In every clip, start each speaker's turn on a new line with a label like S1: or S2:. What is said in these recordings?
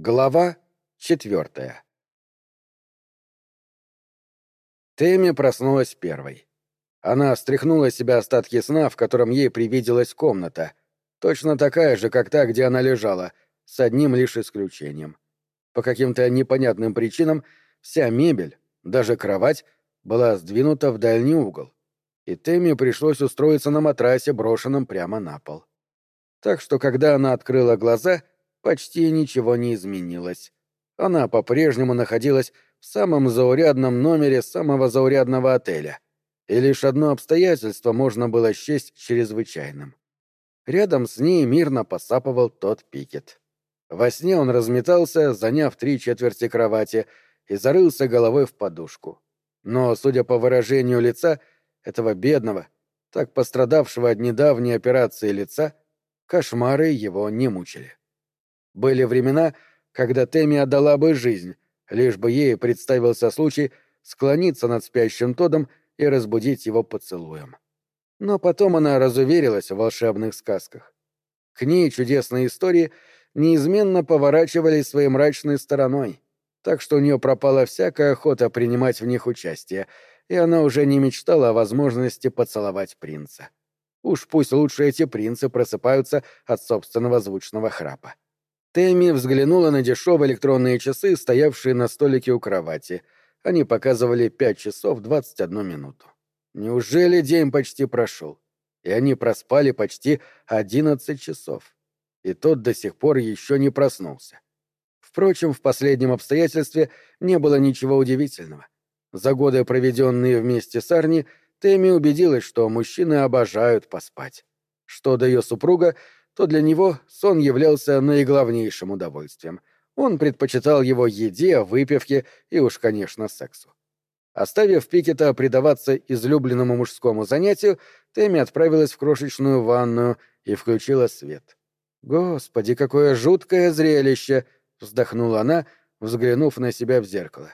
S1: Глава четвертая Тэмми проснулась первой. Она стряхнула с себя остатки сна, в котором ей привиделась комната, точно такая же, как та, где она лежала, с одним лишь исключением. По каким-то непонятным причинам вся мебель, даже кровать, была сдвинута в дальний угол, и Тэмми пришлось устроиться на матрасе, брошенном прямо на пол. Так что, когда она открыла глаза — почти ничего не изменилось. Она по-прежнему находилась в самом заурядном номере самого заурядного отеля, и лишь одно обстоятельство можно было счесть чрезвычайным. Рядом с ней мирно посапывал тот Пикет. Во сне он разметался, заняв три четверти кровати, и зарылся головой в подушку. Но, судя по выражению лица этого бедного, так пострадавшего от недавней операции лица, кошмары его не мучили. Были времена, когда Тэмми отдала бы жизнь, лишь бы ей представился случай склониться над спящим Тодом и разбудить его поцелуем. Но потом она разуверилась в волшебных сказках. К ней чудесные истории неизменно поворачивались своей мрачной стороной, так что у нее пропала всякая охота принимать в них участие, и она уже не мечтала о возможности поцеловать принца. Уж пусть лучше эти принцы просыпаются от собственного звучного храпа. Тэмми взглянула на дешевые электронные часы, стоявшие на столике у кровати. Они показывали пять часов двадцать одну минуту. Неужели день почти прошел? И они проспали почти одиннадцать часов. И тот до сих пор еще не проснулся. Впрочем, в последнем обстоятельстве не было ничего удивительного. За годы, проведенные вместе с Арни, Тэмми убедилась, что мужчины обожают поспать. Что до ее супруга, то для него сон являлся наиглавнейшим удовольствием. Он предпочитал его еде, выпивке и уж, конечно, сексу. Оставив Пикета предаваться излюбленному мужскому занятию, Тэмми отправилась в крошечную ванную и включила свет. «Господи, какое жуткое зрелище!» — вздохнула она, взглянув на себя в зеркало.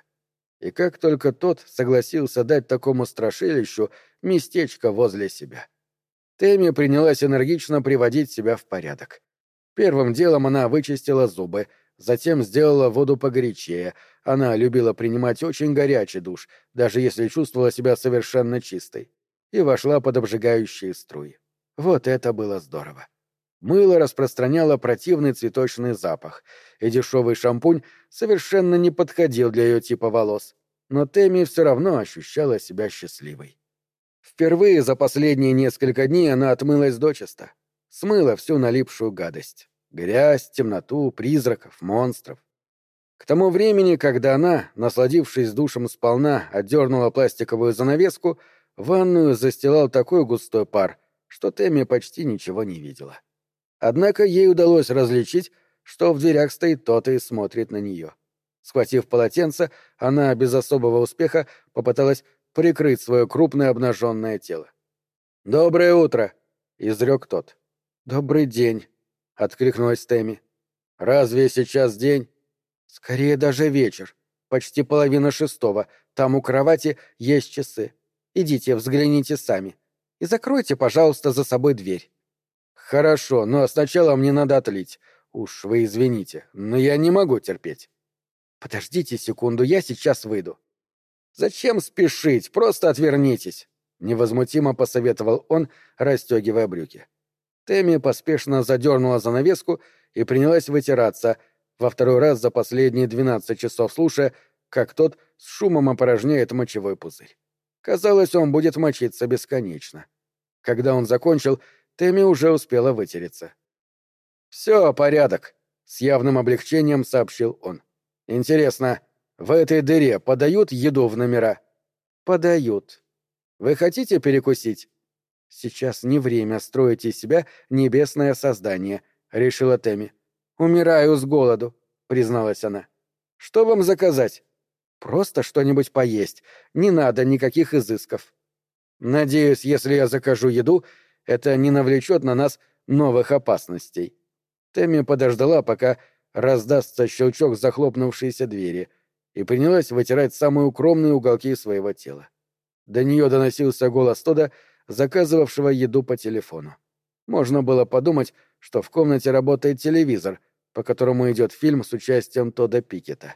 S1: И как только тот согласился дать такому страшилищу местечко возле себя. Тэмми принялась энергично приводить себя в порядок. Первым делом она вычистила зубы, затем сделала воду погорячее. Она любила принимать очень горячий душ, даже если чувствовала себя совершенно чистой, и вошла под обжигающие струи. Вот это было здорово. Мыло распространяло противный цветочный запах, и дешевый шампунь совершенно не подходил для ее типа волос, но Тэмми все равно ощущала себя счастливой. Впервые за последние несколько дней она отмылась дочисто. Смыла всю налипшую гадость. Грязь, темноту, призраков, монстров. К тому времени, когда она, насладившись душем сполна, отдернула пластиковую занавеску, ванную застилал такой густой пар, что Тэмми почти ничего не видела. Однако ей удалось различить, что в дверях стоит тот и смотрит на нее. Схватив полотенце, она без особого успеха попыталась прикрыть свое крупное обнаженное тело. «Доброе утро!» — изрек тот. «Добрый день!» — откликнулась Тэмми. «Разве сейчас день?» «Скорее даже вечер. Почти половина шестого. Там у кровати есть часы. Идите, взгляните сами. И закройте, пожалуйста, за собой дверь». «Хорошо, но сначала мне надо отлить. Уж вы извините, но я не могу терпеть». «Подождите секунду, я сейчас выйду». «Зачем спешить? Просто отвернитесь!» — невозмутимо посоветовал он, расстегивая брюки. Тэмми поспешно задернула занавеску и принялась вытираться, во второй раз за последние двенадцать часов слушая, как тот с шумом опорожняет мочевой пузырь. Казалось, он будет мочиться бесконечно. Когда он закончил, Тэмми уже успела вытереться. «Все, порядок», — с явным облегчением сообщил он. «Интересно, в этой дыре подают еду в номера? Подают. Вы хотите перекусить? Сейчас не время строить из себя небесное создание, решила Тэмми. Умираю с голоду, призналась она. Что вам заказать? Просто что-нибудь поесть. Не надо никаких изысков. Надеюсь, если я закажу еду, это не навлечет на нас новых опасностей. Тэмми подождала, пока раздастся щелчок захлопнувшейся двери — и принялась вытирать самые укромные уголки своего тела. До нее доносился голос Тода, заказывавшего еду по телефону. Можно было подумать, что в комнате работает телевизор, по которому идет фильм с участием Тода Пикета.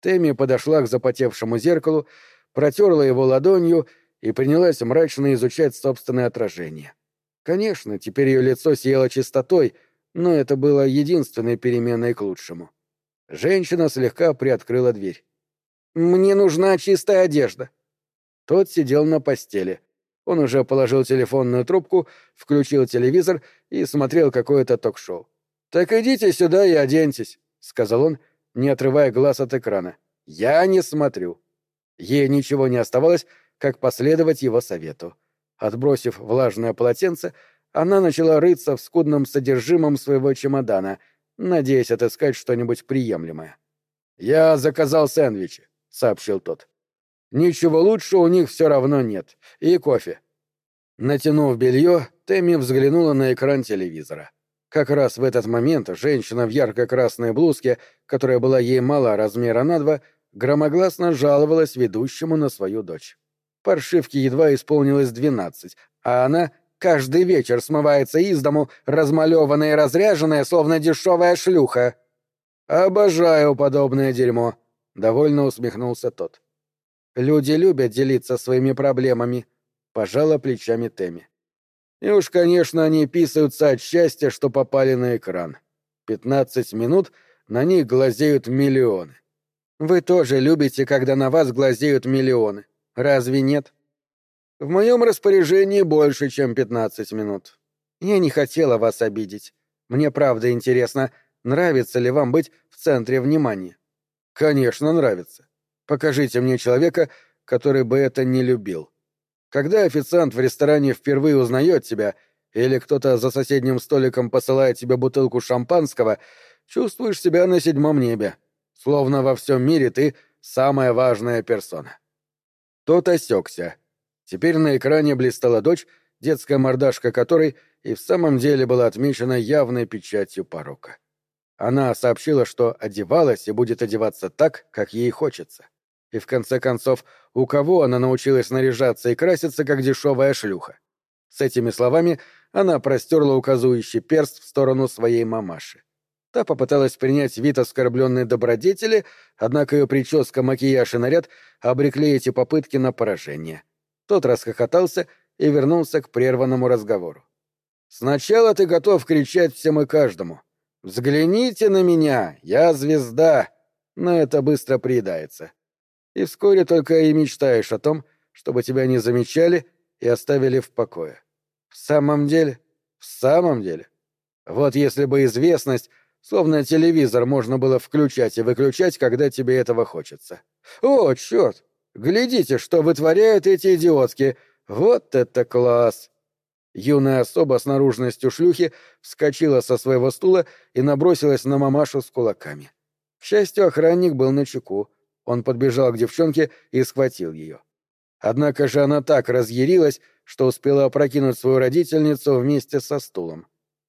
S1: Тэмми подошла к запотевшему зеркалу, протерла его ладонью и принялась мрачно изучать собственное отражение. Конечно, теперь ее лицо сияло чистотой, но это было единственной переменной к лучшему. Женщина слегка приоткрыла дверь. «Мне нужна чистая одежда». Тот сидел на постели. Он уже положил телефонную трубку, включил телевизор и смотрел какое-то ток-шоу. «Так идите сюда и оденьтесь», — сказал он, не отрывая глаз от экрана. «Я не смотрю». Ей ничего не оставалось, как последовать его совету. Отбросив влажное полотенце, она начала рыться в скудном содержимом своего чемодана, надеясь отыскать что-нибудь приемлемое. «Я заказал сэндвичи», — сообщил тот. «Ничего лучше у них все равно нет. И кофе». Натянув белье, Тэмми взглянула на экран телевизора. Как раз в этот момент женщина в ярко-красной блузке, которая была ей мала размера на два, громогласно жаловалась ведущему на свою дочь. Паршивке едва исполнилось двенадцать, а она каждый вечер смывается из дому, размалеванная и разряженная, словно дешевая шлюха. «Обожаю подобное дерьмо», — довольно усмехнулся тот. «Люди любят делиться своими проблемами», — пожала плечами Тэмми. И уж, конечно, они писаются от счастья, что попали на экран. Пятнадцать минут на них глазеют миллионы. Вы тоже любите, когда на вас глазеют миллионы. Разве нет? В моем распоряжении больше, чем пятнадцать минут. Я не хотела вас обидеть. Мне правда интересно, нравится ли вам быть в центре внимания. Конечно, нравится. Покажите мне человека, который бы это не любил. Когда официант в ресторане впервые узнает тебя, или кто-то за соседним столиком посылает тебе бутылку шампанского, чувствуешь себя на седьмом небе. Словно во всем мире ты самая важная персона. Тот осекся. Теперь на экране блистала дочь, детская мордашка которой и в самом деле была отмечена явной печатью порока. Она сообщила, что одевалась и будет одеваться так, как ей хочется. И в конце концов, у кого она научилась наряжаться и краситься, как дешевая шлюха? С этими словами она простерла указующий перст в сторону своей мамаши. Та попыталась принять вид оскорбленной добродетели, однако ее прическа, макияж и наряд обрекли эти попытки на поражение. Тот расхохотался и вернулся к прерванному разговору. «Сначала ты готов кричать всем и каждому. Взгляните на меня, я звезда!» Но это быстро приедается. И вскоре только и мечтаешь о том, чтобы тебя не замечали и оставили в покое. В самом деле? В самом деле? Вот если бы известность, словно телевизор, можно было включать и выключать, когда тебе этого хочется. О, черт! Глядите, что вытворяют эти идиотки! Вот это класс! Юная особа с наружностью шлюхи вскочила со своего стула и набросилась на мамашу с кулаками. К счастью, охранник был на чеку. Он подбежал к девчонке и схватил ее. Однако же она так разъярилась, что успела опрокинуть свою родительницу вместе со стулом.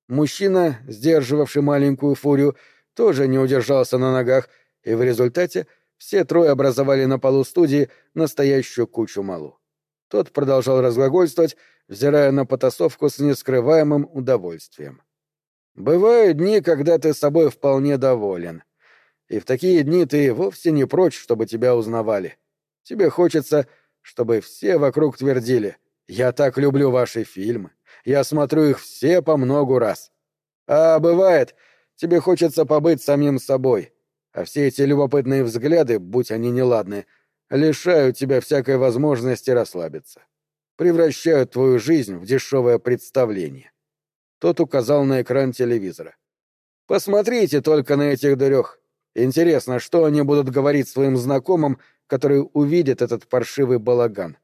S1: Мужчина, сдерживавший маленькую фурию, тоже не удержался на ногах, и в результате все трое образовали на полу студии настоящую кучу малу. Тот продолжал разглагольствовать, взирая на потасовку с нескрываемым удовольствием. «Бывают дни, когда ты собой вполне доволен. И в такие дни ты вовсе не прочь, чтобы тебя узнавали. Тебе хочется, чтобы все вокруг твердили «Я так люблю ваши фильмы. Я смотрю их все по многу раз». А бывает, тебе хочется побыть самим собой, а все эти любопытные взгляды, будь они неладны, лишают тебя всякой возможности расслабиться. Превращают твою жизнь в дешевое представление. Тот указал на экран телевизора. Посмотрите только на этих дырех. Интересно, что они будут говорить своим знакомым, которые увидят этот паршивый балаган.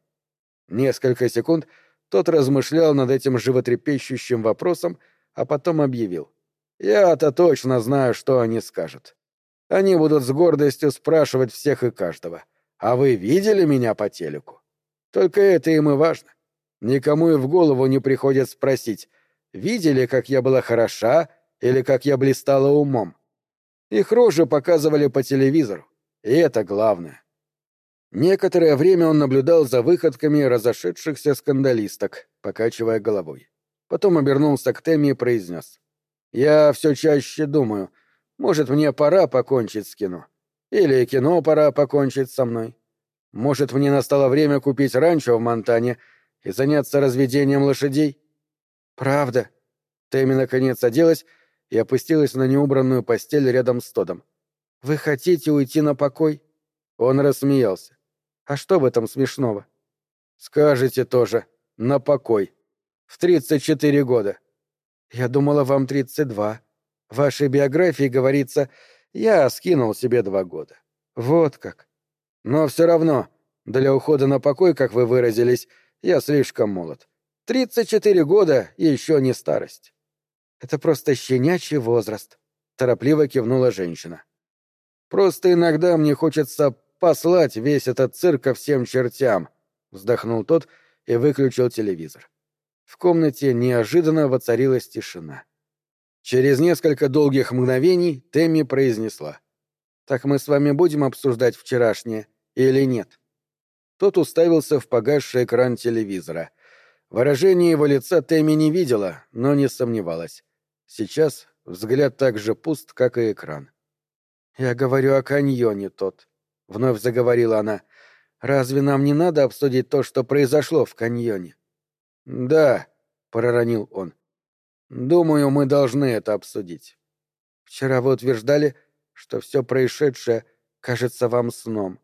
S1: Несколько секунд тот размышлял над этим животрепещущим вопросом, а потом объявил. «Я-то точно знаю, что они скажут. Они будут с гордостью спрашивать всех и каждого. А вы видели меня по телеку? Только это им и важно. Никому и в голову не приходит спросить, видели, как я была хороша или как я блистала умом. Их рожи показывали по телевизору, и это главное. Некоторое время он наблюдал за выходками разошедшихся скандалисток, покачивая головой. Потом обернулся к Тэмми и произнес. «Я все чаще думаю, Может, мне пора покончить с кино. Или кино пора покончить со мной. Может, мне настало время купить ранчо в Монтане и заняться разведением лошадей? Правда. Тэмми наконец оделась и опустилась на неубранную постель рядом с Тодом. Вы хотите уйти на покой? Он рассмеялся. А что в этом смешного? Скажете тоже. На покой. В 34 года. Я думала, вам 32. В вашей биографии говорится, я скинул себе два года. Вот как. Но все равно, для ухода на покой, как вы выразились, я слишком молод. 34 года и еще не старость. Это просто щенячий возраст, торопливо кивнула женщина. Просто иногда мне хочется послать весь этот цирк ко всем чертям, вздохнул тот и выключил телевизор. В комнате неожиданно воцарилась тишина. Через несколько долгих мгновений Тэмми произнесла. «Так мы с вами будем обсуждать вчерашнее или нет?» Тот уставился в погасший экран телевизора. Выражение его лица Тэмми не видела, но не сомневалась. Сейчас взгляд так же пуст, как и экран. «Я говорю о каньоне, тот», — вновь заговорила она. «Разве нам не надо обсудить то, что произошло в каньоне?» «Да», — проронил он. Думаю, мы должны это обсудить. Вчера вы утверждали, что все происшедшее кажется вам сном.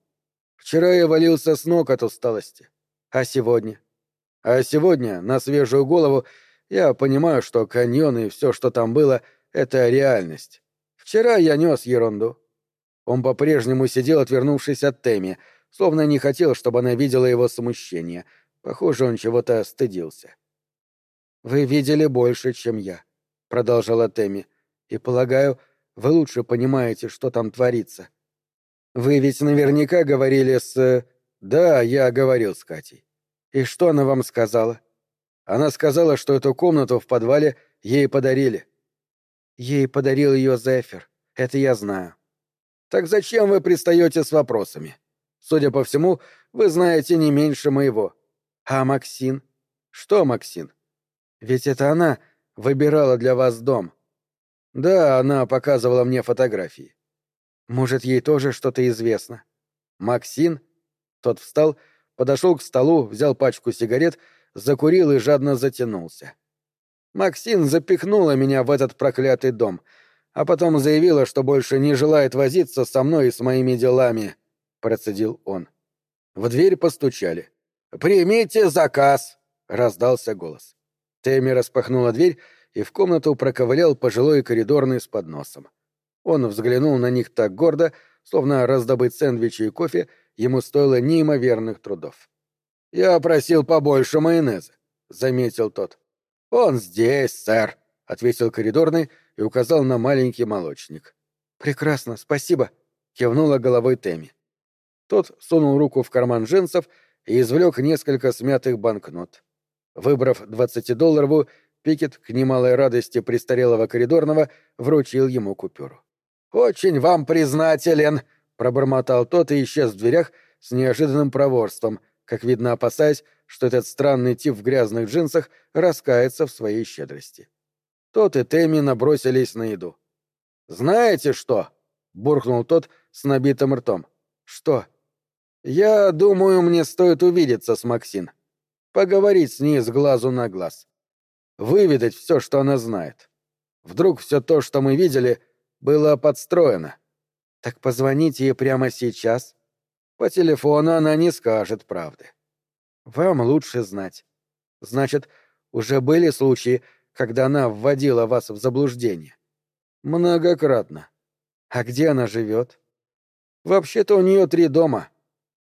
S1: Вчера я валился с ног от усталости. А сегодня? А сегодня, на свежую голову, я понимаю, что каньон и все, что там было, — это реальность. Вчера я нес ерунду. Он по-прежнему сидел, отвернувшись от Теми, словно не хотел, чтобы она видела его смущение. Похоже, он чего-то стыдился. «Вы видели больше, чем я», — продолжала Тэмми. «И, полагаю, вы лучше понимаете, что там творится». «Вы ведь наверняка говорили с...» «Да, я говорил с Катей». «И что она вам сказала?» «Она сказала, что эту комнату в подвале ей подарили». «Ей подарил ее Зефир. Это я знаю». «Так зачем вы пристаете с вопросами? Судя по всему, вы знаете не меньше моего». «А Максин?» «Что Максин?» Ведь это она выбирала для вас дом. Да, она показывала мне фотографии. Может, ей тоже что-то известно. Максин? Тот встал, подошел к столу, взял пачку сигарет, закурил и жадно затянулся. Максин запихнула меня в этот проклятый дом, а потом заявила, что больше не желает возиться со мной и с моими делами, — процедил он. В дверь постучали. «Примите заказ!» — раздался голос. Тэмми распахнула дверь, и в комнату проковылял пожилой коридорный с подносом. Он взглянул на них так гордо, словно раздобыть сэндвичи и кофе ему стоило неимоверных трудов. «Я просил побольше майонеза», — заметил тот. «Он здесь, сэр», — ответил коридорный и указал на маленький молочник. «Прекрасно, спасибо», — кивнула головой Тэмми. Тот сунул руку в карман джинсов и извлек несколько смятых банкнот. Выбрав двадцатидолларовую, Пикет, к немалой радости престарелого коридорного, вручил ему купюру. «Очень вам признателен!» — пробормотал тот и исчез в дверях с неожиданным проворством, как видно опасаясь, что этот странный тип в грязных джинсах раскается в своей щедрости. Тот и Тэмми набросились на еду. «Знаете что?» — буркнул тот с набитым ртом. «Что?» «Я думаю, мне стоит увидеться с Максин поговорить с ней с глазу на глаз. Выведать все, что она знает. Вдруг все то, что мы видели, было подстроено. Так позвоните ей прямо сейчас. По телефону она не скажет правды. Вам лучше знать. Значит, уже были случаи, когда она вводила вас в заблуждение? Многократно. А где она живет? Вообще-то у нее три дома.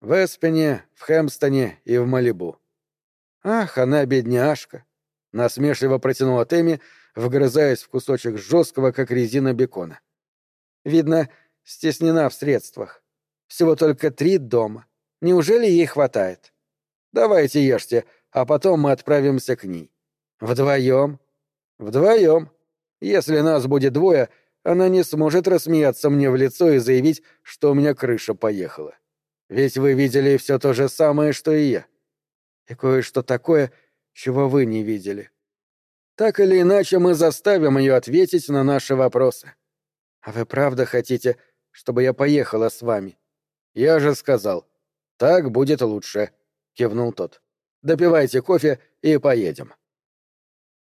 S1: В Эспене, в Хэмстоне и в Малибу. «Ах, она бедняжка!» — насмешливо протянула Тэмми, вгрызаясь в кусочек жесткого, как резина бекона. «Видно, стеснена в средствах. Всего только три дома. Неужели ей хватает? Давайте ешьте, а потом мы отправимся к ней. Вдвоем? Вдвоем. Если нас будет двое, она не сможет рассмеяться мне в лицо и заявить, что у меня крыша поехала. Ведь вы видели все то же самое, что и я и кое-что такое, чего вы не видели. Так или иначе мы заставим ее ответить на наши вопросы.
S2: «А вы правда хотите, чтобы я поехала с вами?»
S1: «Я же сказал. Так будет лучше», — кивнул тот. «Допивайте кофе и поедем».